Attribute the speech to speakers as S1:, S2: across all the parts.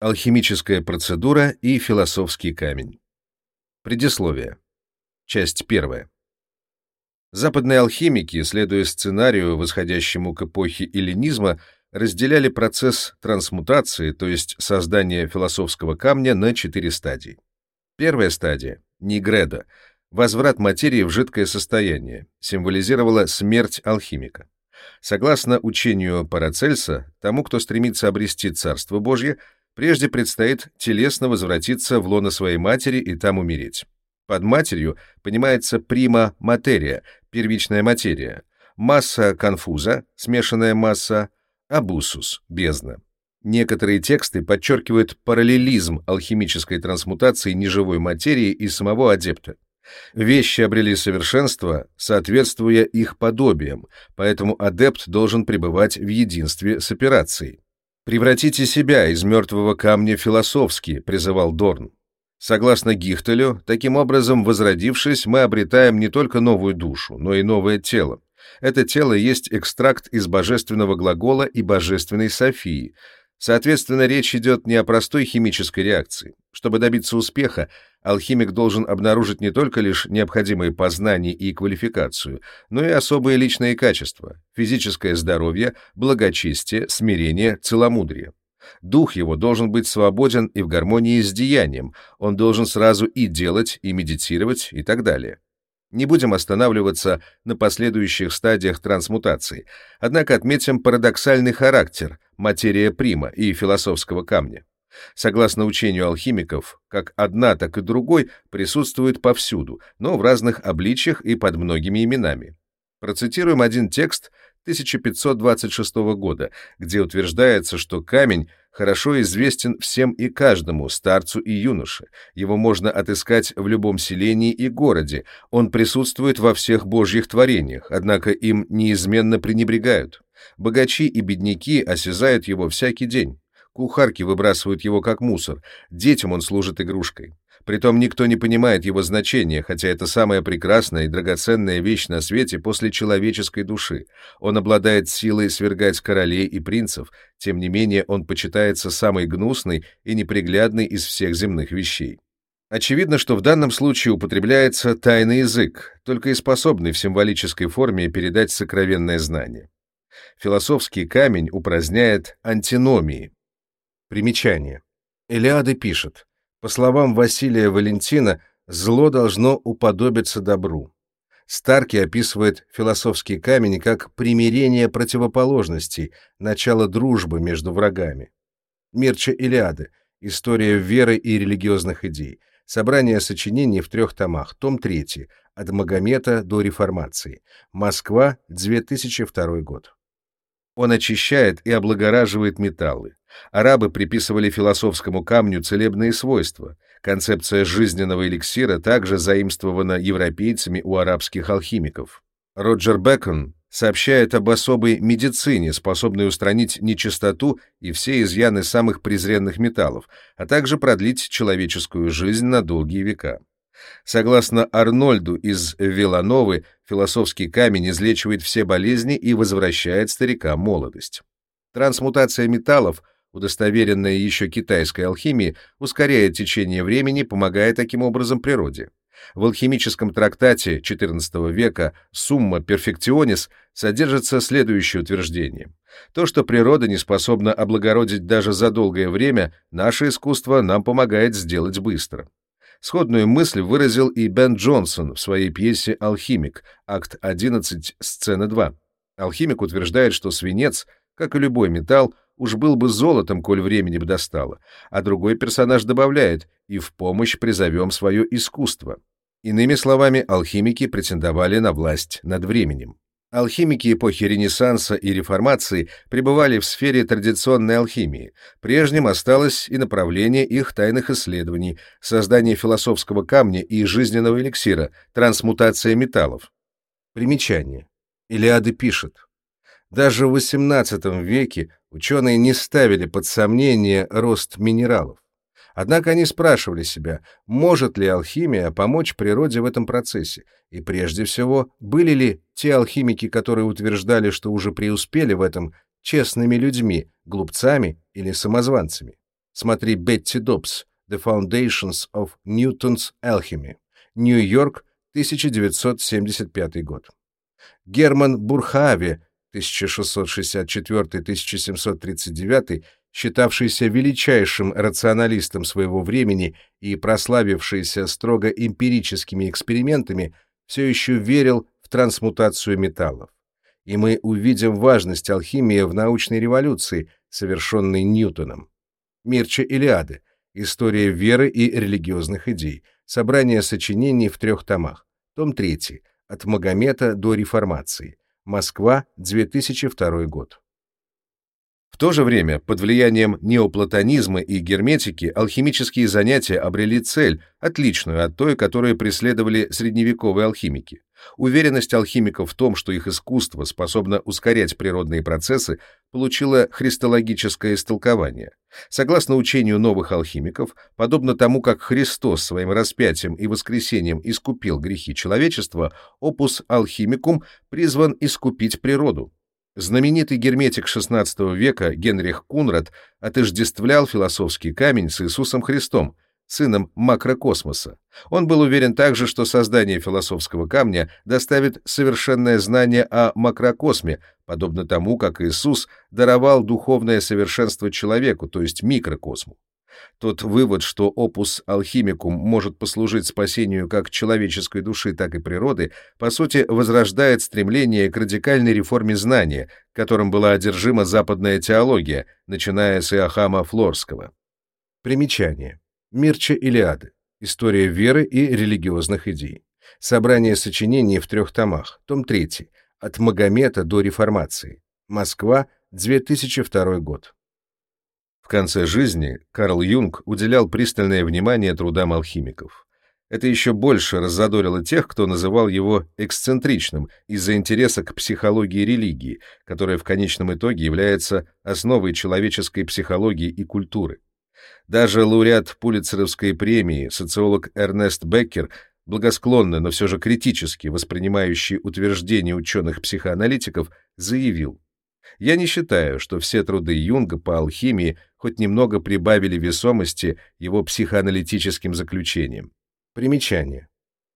S1: Алхимическая процедура и философский камень. Предисловие. Часть первая. Западные алхимики, следуя сценарию, восходящему к эпохе эллинизма, разделяли процесс трансмутации, то есть создания философского камня, на четыре стадии. Первая стадия — нигреда, возврат материи в жидкое состояние, символизировала смерть алхимика. Согласно учению Парацельса, тому, кто стремится обрести Царство Божье — Прежде предстоит телесно возвратиться в лоно своей матери и там умереть. Под матерью понимается прима материя, первичная материя, масса конфуза, смешанная масса, абусус, бездна. Некоторые тексты подчеркивают параллелизм алхимической трансмутации неживой материи и самого адепта. Вещи обрели совершенство, соответствуя их подобиям, поэтому адепт должен пребывать в единстве с операцией. «Превратите себя из мертвого камня философски», — призывал Дорн. Согласно Гихтелю, таким образом, возродившись, мы обретаем не только новую душу, но и новое тело. Это тело есть экстракт из божественного глагола и божественной Софии, Соответственно, речь идет не о простой химической реакции. Чтобы добиться успеха, алхимик должен обнаружить не только лишь необходимые познания и квалификацию, но и особые личные качества — физическое здоровье, благочестие, смирение, целомудрие. Дух его должен быть свободен и в гармонии с деянием, он должен сразу и делать, и медитировать, и так далее. Не будем останавливаться на последующих стадиях трансмутации, однако отметим парадоксальный характер материя прима и философского камня. Согласно учению алхимиков, как одна, так и другой присутствуют повсюду, но в разных обличьях и под многими именами. Процитируем один текст 1526 года, где утверждается, что камень хорошо известен всем и каждому, старцу и юноше. Его можно отыскать в любом селении и городе. Он присутствует во всех божьих творениях, однако им неизменно пренебрегают. Богачи и бедняки осязают его всякий день. Кухарки выбрасывают его как мусор, детям он служит игрушкой. Притом никто не понимает его значения, хотя это самая прекрасная и драгоценная вещь на свете после человеческой души. Он обладает силой свергать королей и принцев, тем не менее он почитается самой гнусной и неприглядной из всех земных вещей. Очевидно, что в данном случае употребляется тайный язык, только и способный в символической форме передать сокровенное знание. Философский камень упраздняет антиномии. Примечание. Элиады пишет, по словам Василия Валентина, зло должно уподобиться добру. Старки описывает философский камень как примирение противоположностей, начало дружбы между врагами. Мирча Илиады. История веры и религиозных идей. Собрание сочинений в трех томах. Том 3. От Магомета до Реформации. Москва, 2002 год. Он очищает и облагораживает металлы. Арабы приписывали философскому камню целебные свойства. Концепция жизненного эликсира также заимствована европейцами у арабских алхимиков. Роджер Бекон сообщает об особой медицине, способной устранить нечистоту и все изъяны самых презренных металлов, а также продлить человеческую жизнь на долгие века. Согласно Арнольду из Вилановы, философский камень излечивает все болезни и возвращает старикам молодость. Трансмутация металлов удостоверенная еще китайской алхимией, ускоряет течение времени, помогая таким образом природе. В алхимическом трактате XIV века «Summa Perfectionis» содержится следующее утверждение. То, что природа не способна облагородить даже за долгое время, наше искусство нам помогает сделать быстро. Сходную мысль выразил и Бен Джонсон в своей пьесе «Алхимик», акт 11, сцена 2. Алхимик утверждает, что свинец, как и любой металл, уж был бы золотом, коль времени бы достало, а другой персонаж добавляет «и в помощь призовем свое искусство». Иными словами, алхимики претендовали на власть над временем. Алхимики эпохи Ренессанса и Реформации пребывали в сфере традиционной алхимии. Прежним осталось и направление их тайных исследований, создание философского камня и жизненного эликсира, трансмутация металлов. Примечание. Илиады пишет. Даже в XVIII веке ученые не ставили под сомнение рост минералов. Однако они спрашивали себя, может ли алхимия помочь природе в этом процессе, и прежде всего, были ли те алхимики, которые утверждали, что уже преуспели в этом, честными людьми, глупцами или самозванцами. Смотри Бетти Добс «The Foundations of Newton's Alchemy», Нью-Йорк, 1975 год. Герман Бурхави 1664-1739, считавшийся величайшим рационалистом своего времени и прославившийся строго эмпирическими экспериментами, все еще верил в трансмутацию металлов. И мы увидим важность алхимии в научной революции, совершенной Ньютоном. Мирча Илиады. История веры и религиозных идей. Собрание сочинений в трех томах. Том 3. От Магомета до Реформации. Москва, 2002 год. То же время, под влиянием неоплатонизма и герметики, алхимические занятия обрели цель, отличную от той, которую преследовали средневековые алхимики. Уверенность алхимиков в том, что их искусство способно ускорять природные процессы, получила христологическое истолкование. Согласно учению новых алхимиков, подобно тому, как Христос своим распятием и воскресением искупил грехи человечества, опус алхимикум призван искупить природу. Знаменитый герметик XVI века Генрих Кунрад отождествлял философский камень с Иисусом Христом, сыном макрокосмоса. Он был уверен также, что создание философского камня доставит совершенное знание о макрокосме, подобно тому, как Иисус даровал духовное совершенство человеку, то есть микрокосму. Тот вывод, что опус алхимикум может послужить спасению как человеческой души, так и природы, по сути, возрождает стремление к радикальной реформе знания, которым была одержима западная теология, начиная с Иохама Флорского. Примечание. Мирча Илиады. История веры и религиозных идей. Собрание сочинений в трех томах. Том 3. От Магомета до Реформации. Москва, 2002 год конце жизни Карл Юнг уделял пристальное внимание трудам алхимиков. Это еще больше раззадорило тех, кто называл его эксцентричным из-за интереса к психологии религии, которая в конечном итоге является основой человеческой психологии и культуры. Даже лауреат Пулитцеровской премии, социолог Эрнест Беккер, благосклонно, но все же критически воспринимающий утверждения ученых-психоаналитиков, заявил, я не считаю, что все труды Юнга по алхимии хоть немного прибавили весомости его психоаналитическим заключениям. Примечание.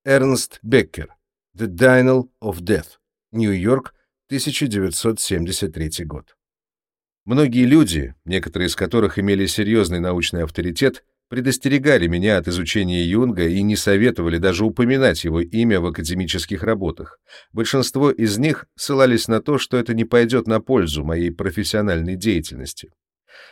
S1: Эрнст Беккер. The Dial of Death. Нью-Йорк, 1973 год. Многие люди, некоторые из которых имели серьезный научный авторитет, предостерегали меня от изучения Юнга и не советовали даже упоминать его имя в академических работах. Большинство из них ссылались на то, что это не пойдет на пользу моей профессиональной деятельности.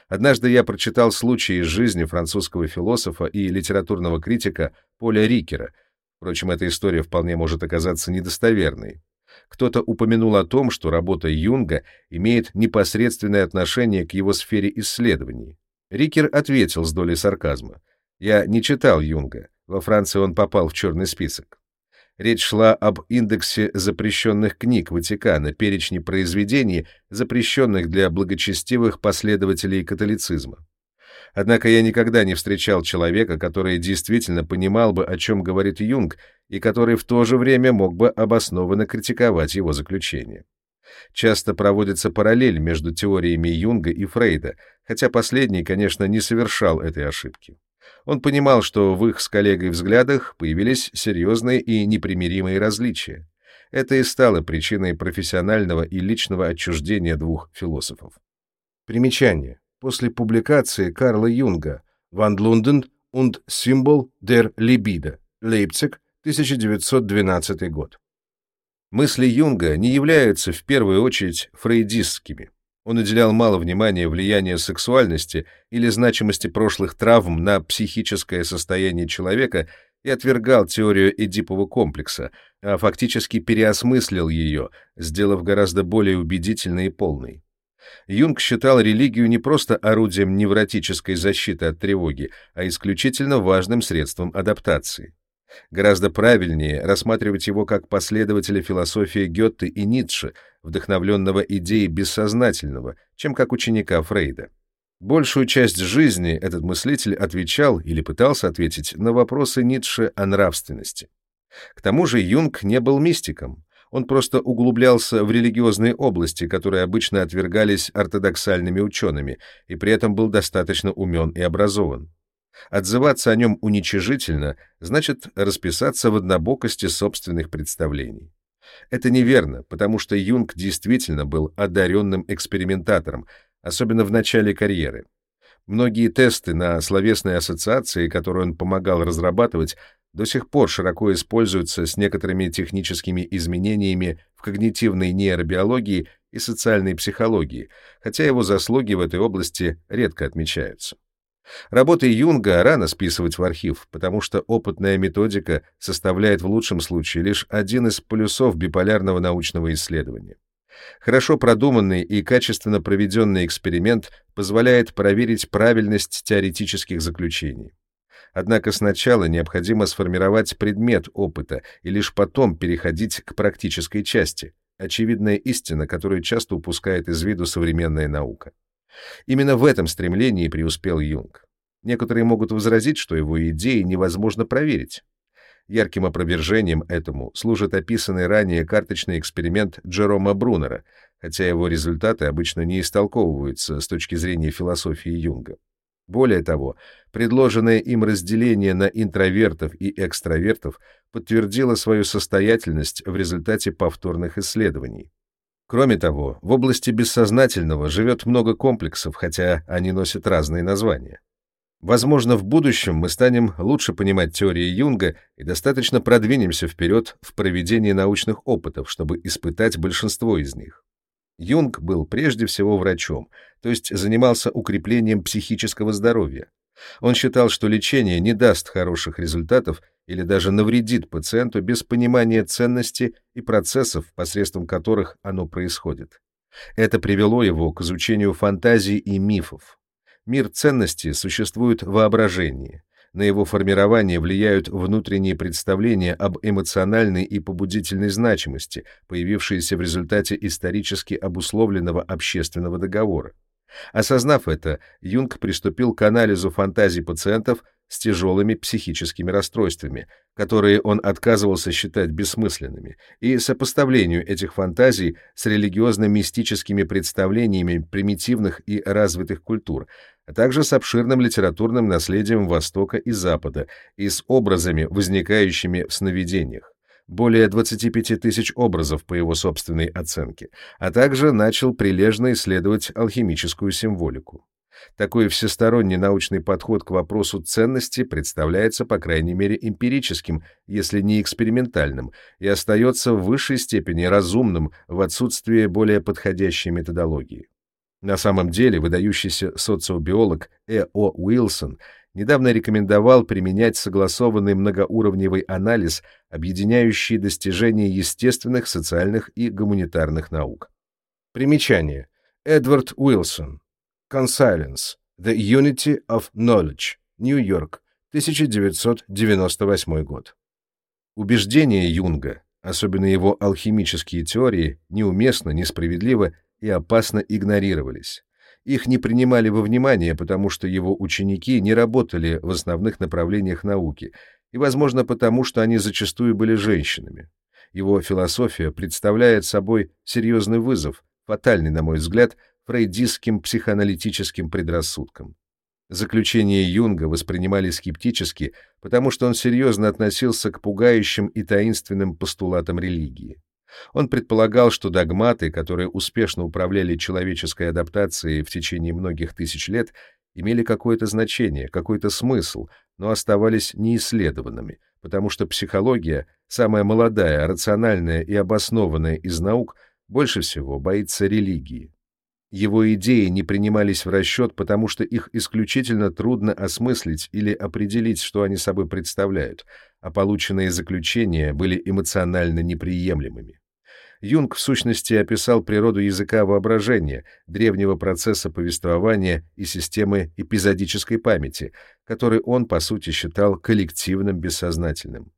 S1: Однажды я прочитал случай из жизни французского философа и литературного критика Поля Рикера. Впрочем, эта история вполне может оказаться недостоверной. Кто-то упомянул о том, что работа Юнга имеет непосредственное отношение к его сфере исследований. Рикер ответил с долей сарказма. «Я не читал Юнга. Во Франции он попал в черный список». Речь шла об индексе запрещенных книг Ватикана, перечне произведений, запрещенных для благочестивых последователей католицизма. Однако я никогда не встречал человека, который действительно понимал бы, о чем говорит Юнг, и который в то же время мог бы обоснованно критиковать его заключение. Часто проводится параллель между теориями Юнга и Фрейда, хотя последний, конечно, не совершал этой ошибки. Он понимал, что в их с коллегой взглядах появились серьезные и непримиримые различия. Это и стало причиной профессионального и личного отчуждения двух философов. Примечание. После публикации Карла Юнга «Ван Лунден und Symbol der Libido», Лейпциг, 1912 год. Мысли Юнга не являются в первую очередь фрейдистскими. Он уделял мало внимания влиянию сексуальности или значимости прошлых травм на психическое состояние человека и отвергал теорию Эдипового комплекса, а фактически переосмыслил ее, сделав гораздо более убедительной и полной. Юнг считал религию не просто орудием невротической защиты от тревоги, а исключительно важным средством адаптации. Гораздо правильнее рассматривать его как последователя философии Гетте и Ницше, вдохновленного идеей бессознательного, чем как ученика Фрейда. Большую часть жизни этот мыслитель отвечал или пытался ответить на вопросы Ницше о нравственности. К тому же Юнг не был мистиком. Он просто углублялся в религиозные области, которые обычно отвергались ортодоксальными учеными, и при этом был достаточно умен и образован. Отзываться о нем уничижительно значит расписаться в однобокости собственных представлений. Это неверно, потому что Юнг действительно был одаренным экспериментатором, особенно в начале карьеры. Многие тесты на словесные ассоциации, которые он помогал разрабатывать, до сих пор широко используются с некоторыми техническими изменениями в когнитивной нейробиологии и социальной психологии, хотя его заслуги в этой области редко отмечаются. Работы Юнга рано списывать в архив, потому что опытная методика составляет в лучшем случае лишь один из полюсов биполярного научного исследования. Хорошо продуманный и качественно проведенный эксперимент позволяет проверить правильность теоретических заключений. Однако сначала необходимо сформировать предмет опыта и лишь потом переходить к практической части, очевидная истина, которую часто упускает из виду современная наука. Именно в этом стремлении преуспел Юнг. Некоторые могут возразить, что его идеи невозможно проверить. Ярким опровержением этому служит описанный ранее карточный эксперимент Джерома Брунера, хотя его результаты обычно не истолковываются с точки зрения философии Юнга. Более того, предложенное им разделение на интровертов и экстравертов подтвердило свою состоятельность в результате повторных исследований. Кроме того, в области бессознательного живет много комплексов, хотя они носят разные названия. Возможно, в будущем мы станем лучше понимать теории Юнга и достаточно продвинемся вперед в проведении научных опытов, чтобы испытать большинство из них. Юнг был прежде всего врачом, то есть занимался укреплением психического здоровья. Он считал, что лечение не даст хороших результатов или даже навредит пациенту без понимания ценности и процессов, посредством которых оно происходит. Это привело его к изучению фантазий и мифов. Мир ценностей существует в воображении. На его формирование влияют внутренние представления об эмоциональной и побудительной значимости, появившиеся в результате исторически обусловленного общественного договора. Осознав это, Юнг приступил к анализу фантазий пациентов с тяжелыми психическими расстройствами, которые он отказывался считать бессмысленными, и сопоставлению этих фантазий с религиозно-мистическими представлениями примитивных и развитых культур, а также с обширным литературным наследием Востока и Запада и с образами, возникающими в сновидениях более 25 тысяч образов по его собственной оценке, а также начал прилежно исследовать алхимическую символику. Такой всесторонний научный подход к вопросу ценности представляется, по крайней мере, эмпирическим, если не экспериментальным, и остается в высшей степени разумным в отсутствии более подходящей методологии. На самом деле, выдающийся социобиолог Э. О. Уилсон недавно рекомендовал применять согласованный многоуровневый анализ, объединяющий достижения естественных, социальных и гуманитарных наук. Примечание. Эдвард Уилсон. Conscience. The Unity of Knowledge. Нью-Йорк. 1998 год. Убеждения Юнга, особенно его алхимические теории, неуместно, несправедливо и опасно игнорировались. Их не принимали во внимание, потому что его ученики не работали в основных направлениях науки, и, возможно, потому что они зачастую были женщинами. Его философия представляет собой серьезный вызов, фатальный, на мой взгляд, фрейдистским психоаналитическим предрассудкам. Заключения Юнга воспринимали скептически, потому что он серьезно относился к пугающим и таинственным постулатам религии. Он предполагал, что догматы, которые успешно управляли человеческой адаптацией в течение многих тысяч лет, имели какое-то значение, какой-то смысл, но оставались неисследованными, потому что психология, самая молодая, рациональная и обоснованная из наук, больше всего боится религии. Его идеи не принимались в расчет, потому что их исключительно трудно осмыслить или определить, что они собой представляют, а полученные заключения были эмоционально неприемлемыми. Юнг в сущности описал природу языка воображения, древнего процесса повествования и системы эпизодической памяти, который он, по сути, считал коллективным бессознательным.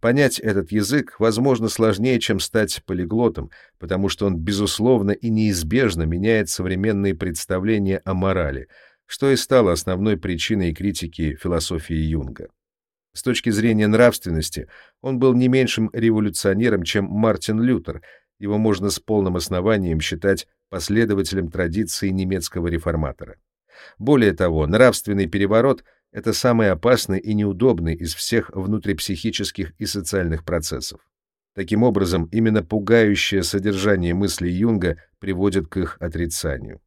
S1: Понять этот язык, возможно, сложнее, чем стать полиглотом, потому что он, безусловно и неизбежно меняет современные представления о морали, что и стало основной причиной критики философии Юнга. С точки зрения нравственности он был не меньшим революционером, чем Мартин Лютер. Его можно с полным основанием считать последователем традиции немецкого реформатора. Более того, нравственный переворот — это самый опасный и неудобный из всех внутрипсихических и социальных процессов. Таким образом, именно пугающее содержание мыслей Юнга приводит к их отрицанию.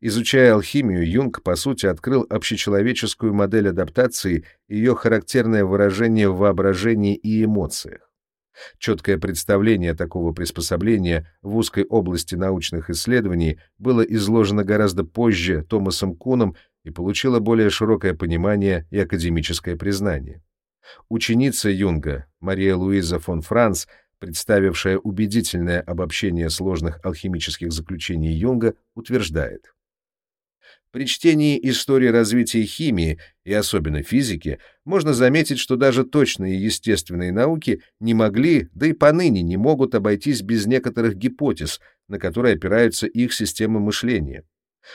S1: Изучая алхимию, Юнг, по сути, открыл общечеловеческую модель адаптации и ее характерное выражение в воображении и эмоциях. Четкое представление такого приспособления в узкой области научных исследований было изложено гораздо позже Томасом Куном и получило более широкое понимание и академическое признание. Ученица Юнга, Мария Луиза фон Франц, представившая убедительное обобщение сложных алхимических заключений Юнга, утверждает. При чтении истории развития химии и особенно физики можно заметить, что даже точные естественные науки не могли, да и поныне не могут обойтись без некоторых гипотез, на которые опираются их системы мышления.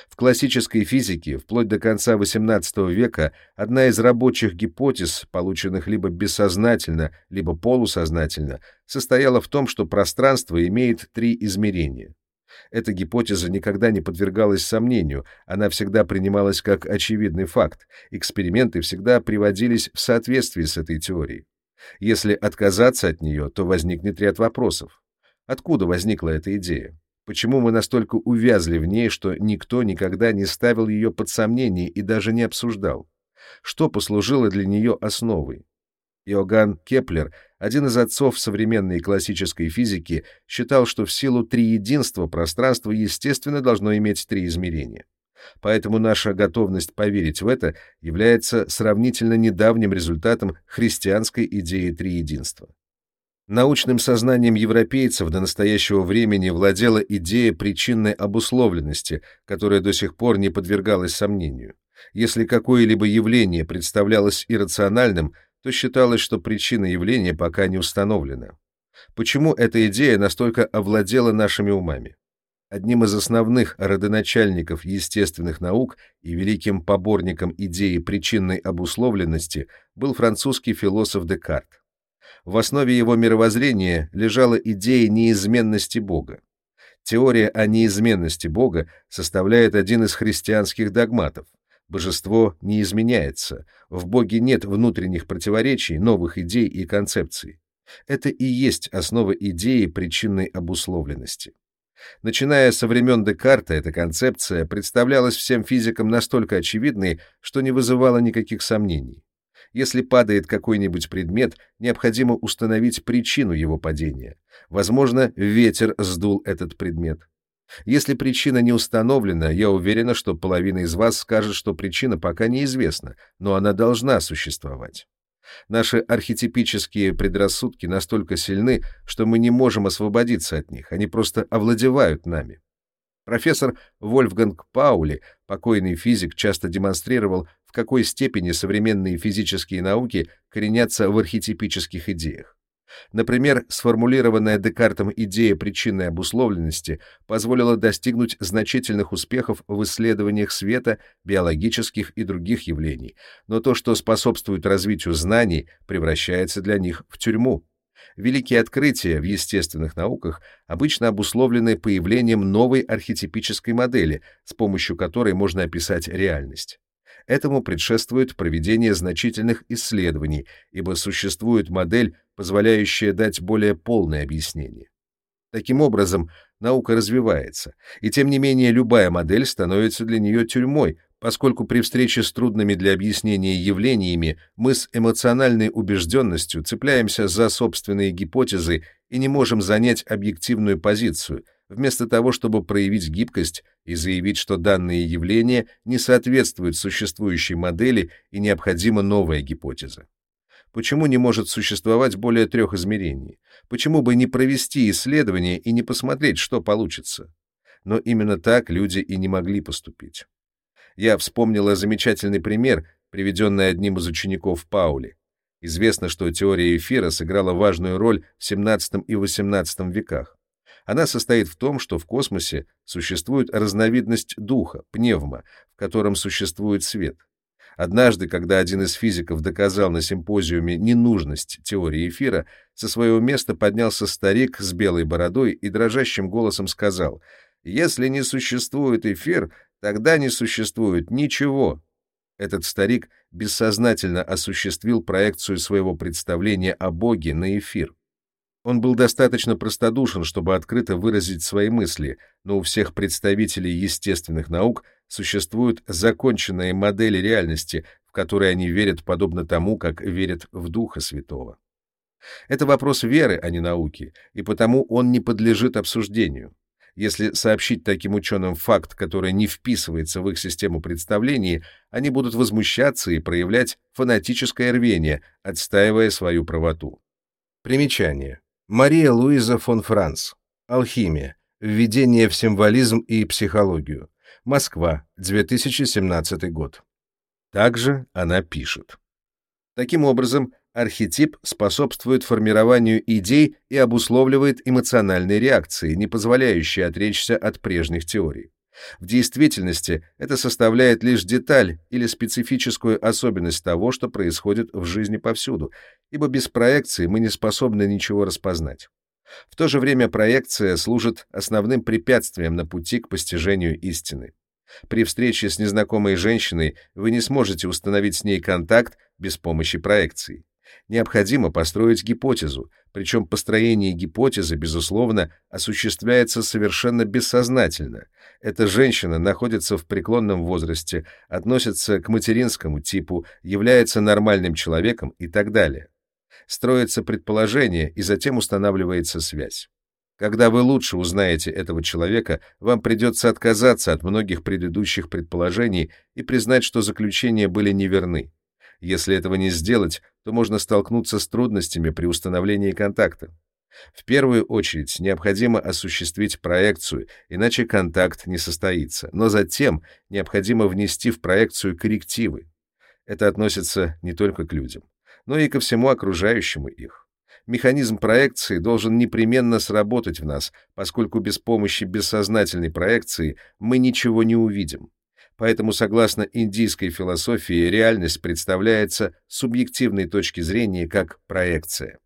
S1: В классической физике вплоть до конца XVIII века одна из рабочих гипотез, полученных либо бессознательно, либо полусознательно, состояла в том, что пространство имеет три измерения. Эта гипотеза никогда не подвергалась сомнению, она всегда принималась как очевидный факт, эксперименты всегда приводились в соответствии с этой теорией. Если отказаться от нее, то возникнет ряд вопросов. Откуда возникла эта идея? Почему мы настолько увязли в ней, что никто никогда не ставил ее под сомнение и даже не обсуждал? Что послужило для нее основой? Иоганн Кеплер, один из отцов современной классической физики, считал, что в силу триединства пространство естественно должно иметь три измерения. Поэтому наша готовность поверить в это является сравнительно недавним результатом христианской идеи триединства. Научным сознанием европейцев до настоящего времени владела идея причинной обусловленности, которая до сих пор не подвергалась сомнению. Если какое-либо явление представлялось иррациональным, то считалось, что причина явления пока не установлена. Почему эта идея настолько овладела нашими умами? Одним из основных родоначальников естественных наук и великим поборником идеи причинной обусловленности был французский философ Декарт. В основе его мировоззрения лежала идея неизменности Бога. Теория о неизменности Бога составляет один из христианских догматов. Божество не изменяется, в Боге нет внутренних противоречий, новых идей и концепций. Это и есть основа идеи причинной обусловленности. Начиная со времен Декарта, эта концепция представлялась всем физикам настолько очевидной, что не вызывала никаких сомнений. Если падает какой-нибудь предмет, необходимо установить причину его падения. Возможно, ветер сдул этот предмет. Если причина не установлена, я уверена, что половина из вас скажет, что причина пока неизвестна, но она должна существовать. Наши архетипические предрассудки настолько сильны, что мы не можем освободиться от них, они просто овладевают нами. Профессор Вольфганг Паули, покойный физик, часто демонстрировал, какой степени современные физические науки коренятся в архетипических идеях. Например, сформулированная Декартом идея причинной обусловленности позволила достигнуть значительных успехов в исследованиях света, биологических и других явлений, но то, что способствует развитию знаний, превращается для них в тюрьму. Великие открытия в естественных науках обычно обусловлены появлением новой архетипической модели, с помощью которой можно описать реальность. Этому предшествует проведение значительных исследований, ибо существует модель, позволяющая дать более полное объяснение. Таким образом, наука развивается, и тем не менее любая модель становится для нее тюрьмой, поскольку при встрече с трудными для объяснения явлениями мы с эмоциональной убежденностью цепляемся за собственные гипотезы и не можем занять объективную позицию, вместо того, чтобы проявить гибкость и заявить, что данные явления не соответствуют существующей модели и необходима новая гипотеза. Почему не может существовать более трех измерений? Почему бы не провести исследование и не посмотреть, что получится? Но именно так люди и не могли поступить я вспомнила замечательный пример, приведенный одним из учеников Паули. Известно, что теория эфира сыграла важную роль в XVII и XVIII веках. Она состоит в том, что в космосе существует разновидность духа, пневма, в котором существует свет. Однажды, когда один из физиков доказал на симпозиуме ненужность теории эфира, со своего места поднялся старик с белой бородой и дрожащим голосом сказал, «Если не существует эфир, тогда не существует ничего». Этот старик бессознательно осуществил проекцию своего представления о Боге на эфир. Он был достаточно простодушен, чтобы открыто выразить свои мысли, но у всех представителей естественных наук существуют законченные модели реальности, в которые они верят подобно тому, как верят в Духа Святого. Это вопрос веры, а не науки, и потому он не подлежит обсуждению. Если сообщить таким ученым факт, который не вписывается в их систему представлений, они будут возмущаться и проявлять фанатическое рвение, отстаивая свою правоту. Примечание. Мария Луиза фон Франц. Алхимия. Введение в символизм и психологию. Москва, 2017 год. Также она пишет. Таким образом, архетип способствует формированию идей и обусловливает эмоциональные реакции, не позволяющие отречься от прежних теорий. В действительности это составляет лишь деталь или специфическую особенность того, что происходит в жизни повсюду, ибо без проекции мы не способны ничего распознать. В то же время проекция служит основным препятствием на пути к постижению истины. При встрече с незнакомой женщиной вы не сможете установить с ней контакт без помощи проекции. Необходимо построить гипотезу, причем построение гипотезы, безусловно, осуществляется совершенно бессознательно. Эта женщина находится в преклонном возрасте, относится к материнскому типу, является нормальным человеком и так далее. Строится предположение, и затем устанавливается связь. Когда вы лучше узнаете этого человека, вам придется отказаться от многих предыдущих предположений и признать, что заключения были неверны. Если этого не сделать, то можно столкнуться с трудностями при установлении контакта. В первую очередь необходимо осуществить проекцию, иначе контакт не состоится, но затем необходимо внести в проекцию коррективы. Это относится не только к людям, но и ко всему окружающему их. Механизм проекции должен непременно сработать в нас, поскольку без помощи бессознательной проекции мы ничего не увидим. Поэтому, согласно индийской философии, реальность представляется с субъективной точки зрения как проекция.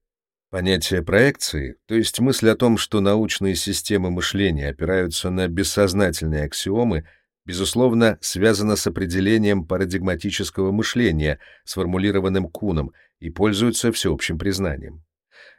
S1: Понятие проекции, то есть мысль о том, что научные системы мышления опираются на бессознательные аксиомы, безусловно, связано с определением парадигматического мышления, сформулированным Куном, и пользуется всеобщим признанием.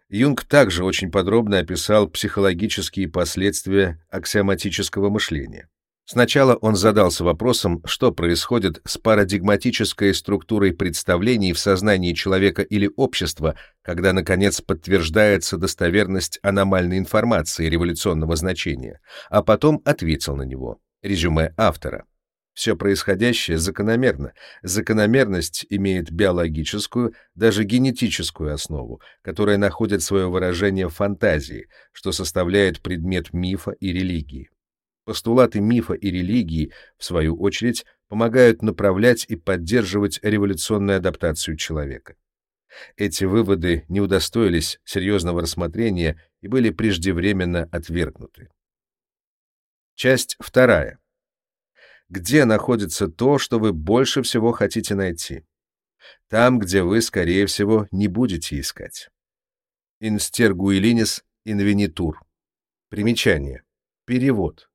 S1: Юнг также очень подробно описал психологические последствия аксиоматического мышления. Сначала он задался вопросом, что происходит с парадигматической структурой представлений в сознании человека или общества, когда, наконец, подтверждается достоверность аномальной информации революционного значения, а потом ответил на него. Резюме автора. Все происходящее закономерно. Закономерность имеет биологическую, даже генетическую основу, которая находит свое выражение в фантазии, что составляет предмет мифа и религии. Постулаты мифа и религии, в свою очередь, помогают направлять и поддерживать революционную адаптацию человека. Эти выводы не удостоились серьезного рассмотрения и были преждевременно отвергнуты. Часть вторая. Где находится то, что вы больше всего хотите найти? Там, где вы, скорее всего, не будете искать. Инстергуилинис инвенитур. Примечание. Перевод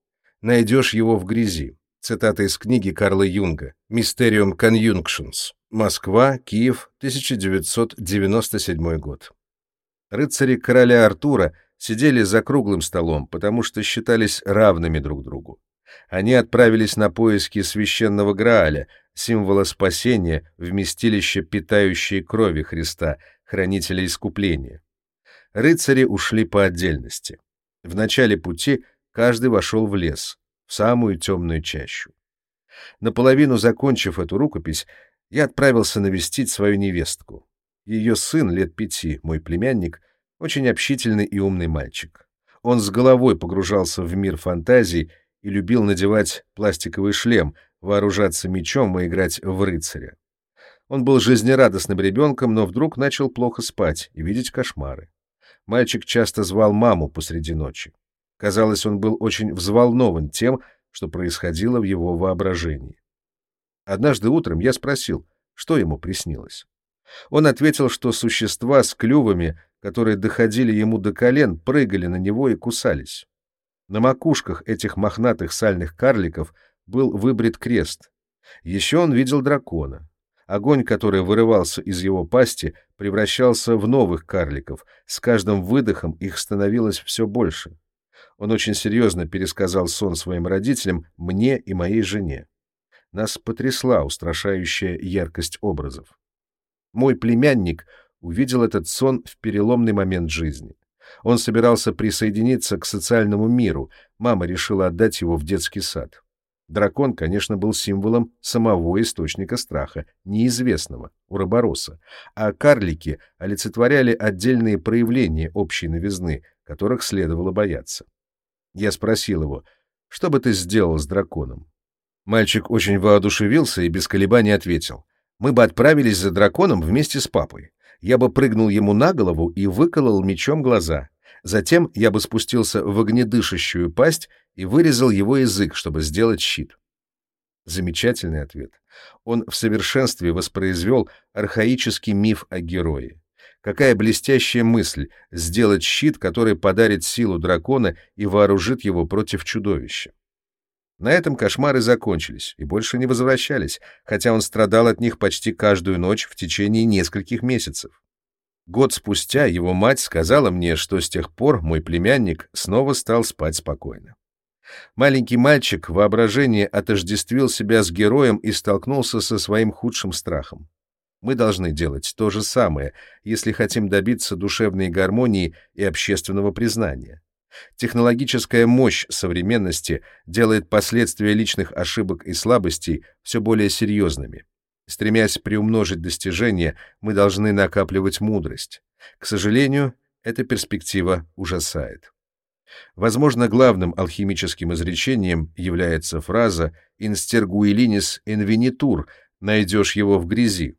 S1: найдешь его в грязи. Цитата из книги Карла Юнга «Mysterium Conjunctions». Москва, Киев, 1997 год. Рыцари короля Артура сидели за круглым столом, потому что считались равными друг другу. Они отправились на поиски священного Грааля, символа спасения, вместилища питающей крови Христа, хранителя искупления. Рыцари ушли по отдельности. В начале пути каждый вошел в лес, в самую темную чащу. Наполовину закончив эту рукопись, я отправился навестить свою невестку. Ее сын, лет пяти, мой племянник, очень общительный и умный мальчик. Он с головой погружался в мир фантазий и любил надевать пластиковый шлем, вооружаться мечом и играть в рыцаря. Он был жизнерадостным ребенком, но вдруг начал плохо спать и видеть кошмары. Мальчик часто звал маму посреди ночи. Казалось, он был очень взволнован тем, что происходило в его воображении. Однажды утром я спросил, что ему приснилось. Он ответил, что существа с клювами, которые доходили ему до колен, прыгали на него и кусались. На макушках этих мохнатых сальных карликов был выбрит крест. Еще он видел дракона. Огонь, который вырывался из его пасти, превращался в новых карликов. С каждым выдохом их становилось все больше. Он очень серьезно пересказал сон своим родителям, мне и моей жене. Нас потрясла устрашающая яркость образов. Мой племянник увидел этот сон в переломный момент жизни. Он собирался присоединиться к социальному миру, мама решила отдать его в детский сад. Дракон, конечно, был символом самого источника страха, неизвестного, уробороса, а карлики олицетворяли отдельные проявления общей новизны, которых следовало бояться. Я спросил его, что бы ты сделал с драконом? Мальчик очень воодушевился и без колебаний ответил. Мы бы отправились за драконом вместе с папой. Я бы прыгнул ему на голову и выколол мечом глаза. Затем я бы спустился в огнедышащую пасть и вырезал его язык, чтобы сделать щит. Замечательный ответ. Он в совершенстве воспроизвел архаический миф о герое. Какая блестящая мысль — сделать щит, который подарит силу дракона и вооружит его против чудовища. На этом кошмары закончились и больше не возвращались, хотя он страдал от них почти каждую ночь в течение нескольких месяцев. Год спустя его мать сказала мне, что с тех пор мой племянник снова стал спать спокойно. Маленький мальчик в воображении отождествил себя с героем и столкнулся со своим худшим страхом. Мы должны делать то же самое, если хотим добиться душевной гармонии и общественного признания. Технологическая мощь современности делает последствия личных ошибок и слабостей все более серьезными. Стремясь приумножить достижения, мы должны накапливать мудрость. К сожалению, эта перспектива ужасает. Возможно, главным алхимическим изречением является фраза «Инстергуилинис инвенитур» — «найдешь его в грязи».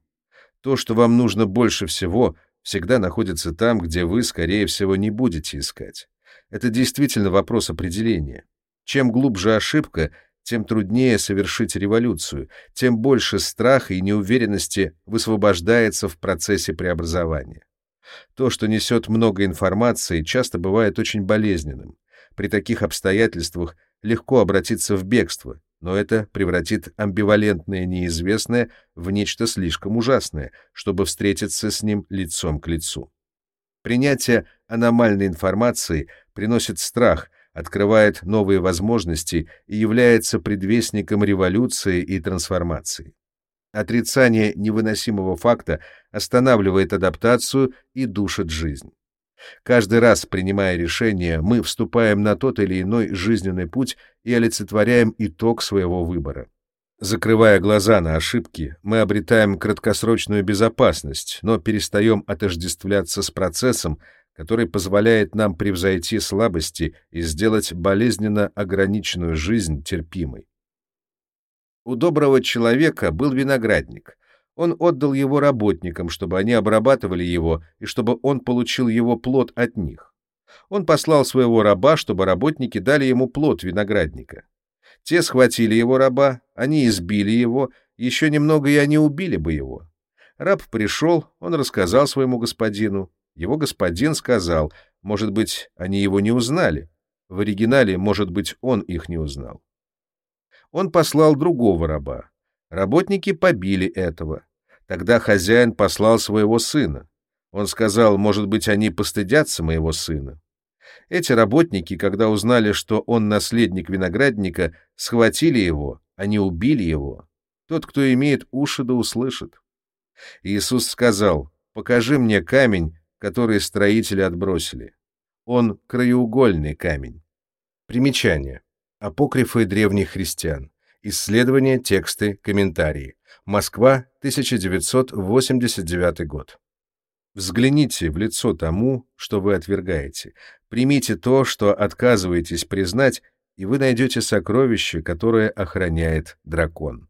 S1: То, что вам нужно больше всего, всегда находится там, где вы, скорее всего, не будете искать. Это действительно вопрос определения. Чем глубже ошибка, тем труднее совершить революцию, тем больше страха и неуверенности высвобождается в процессе преобразования. То, что несет много информации, часто бывает очень болезненным. При таких обстоятельствах легко обратиться в бегство, но это превратит амбивалентное неизвестное в нечто слишком ужасное, чтобы встретиться с ним лицом к лицу. Принятие аномальной информации приносит страх, открывает новые возможности и является предвестником революции и трансформации. Отрицание невыносимого факта останавливает адаптацию и душит жизнь. Каждый раз, принимая решение, мы вступаем на тот или иной жизненный путь и олицетворяем итог своего выбора. Закрывая глаза на ошибки, мы обретаем краткосрочную безопасность, но перестаем отождествляться с процессом, который позволяет нам превзойти слабости и сделать болезненно ограниченную жизнь терпимой. У доброго человека был виноградник — он отдал его работникам, чтобы они обрабатывали его и чтобы он получил его плод от них. Он послал своего раба, чтобы работники дали ему плод виноградника. Те схватили его раба, они избили его, еще немного и они убили бы его. Раб пришел, он рассказал своему господину. Его господин сказал, может быть, они его не узнали. В оригинале, может быть, он их не узнал. Он послал другого раба. Работники побили этого. Тогда хозяин послал своего сына. Он сказал, может быть, они постыдятся моего сына. Эти работники, когда узнали, что он наследник виноградника, схватили его, они убили его. Тот, кто имеет уши, да услышит. Иисус сказал, покажи мне камень, который строители отбросили. Он краеугольный камень. Примечание. Апокрифы древних христиан. Исследования, тексты, комментарии. Москва, 1989 год. Взгляните в лицо тому, что вы отвергаете. Примите то, что отказываетесь признать, и вы найдете сокровище, которое охраняет дракон.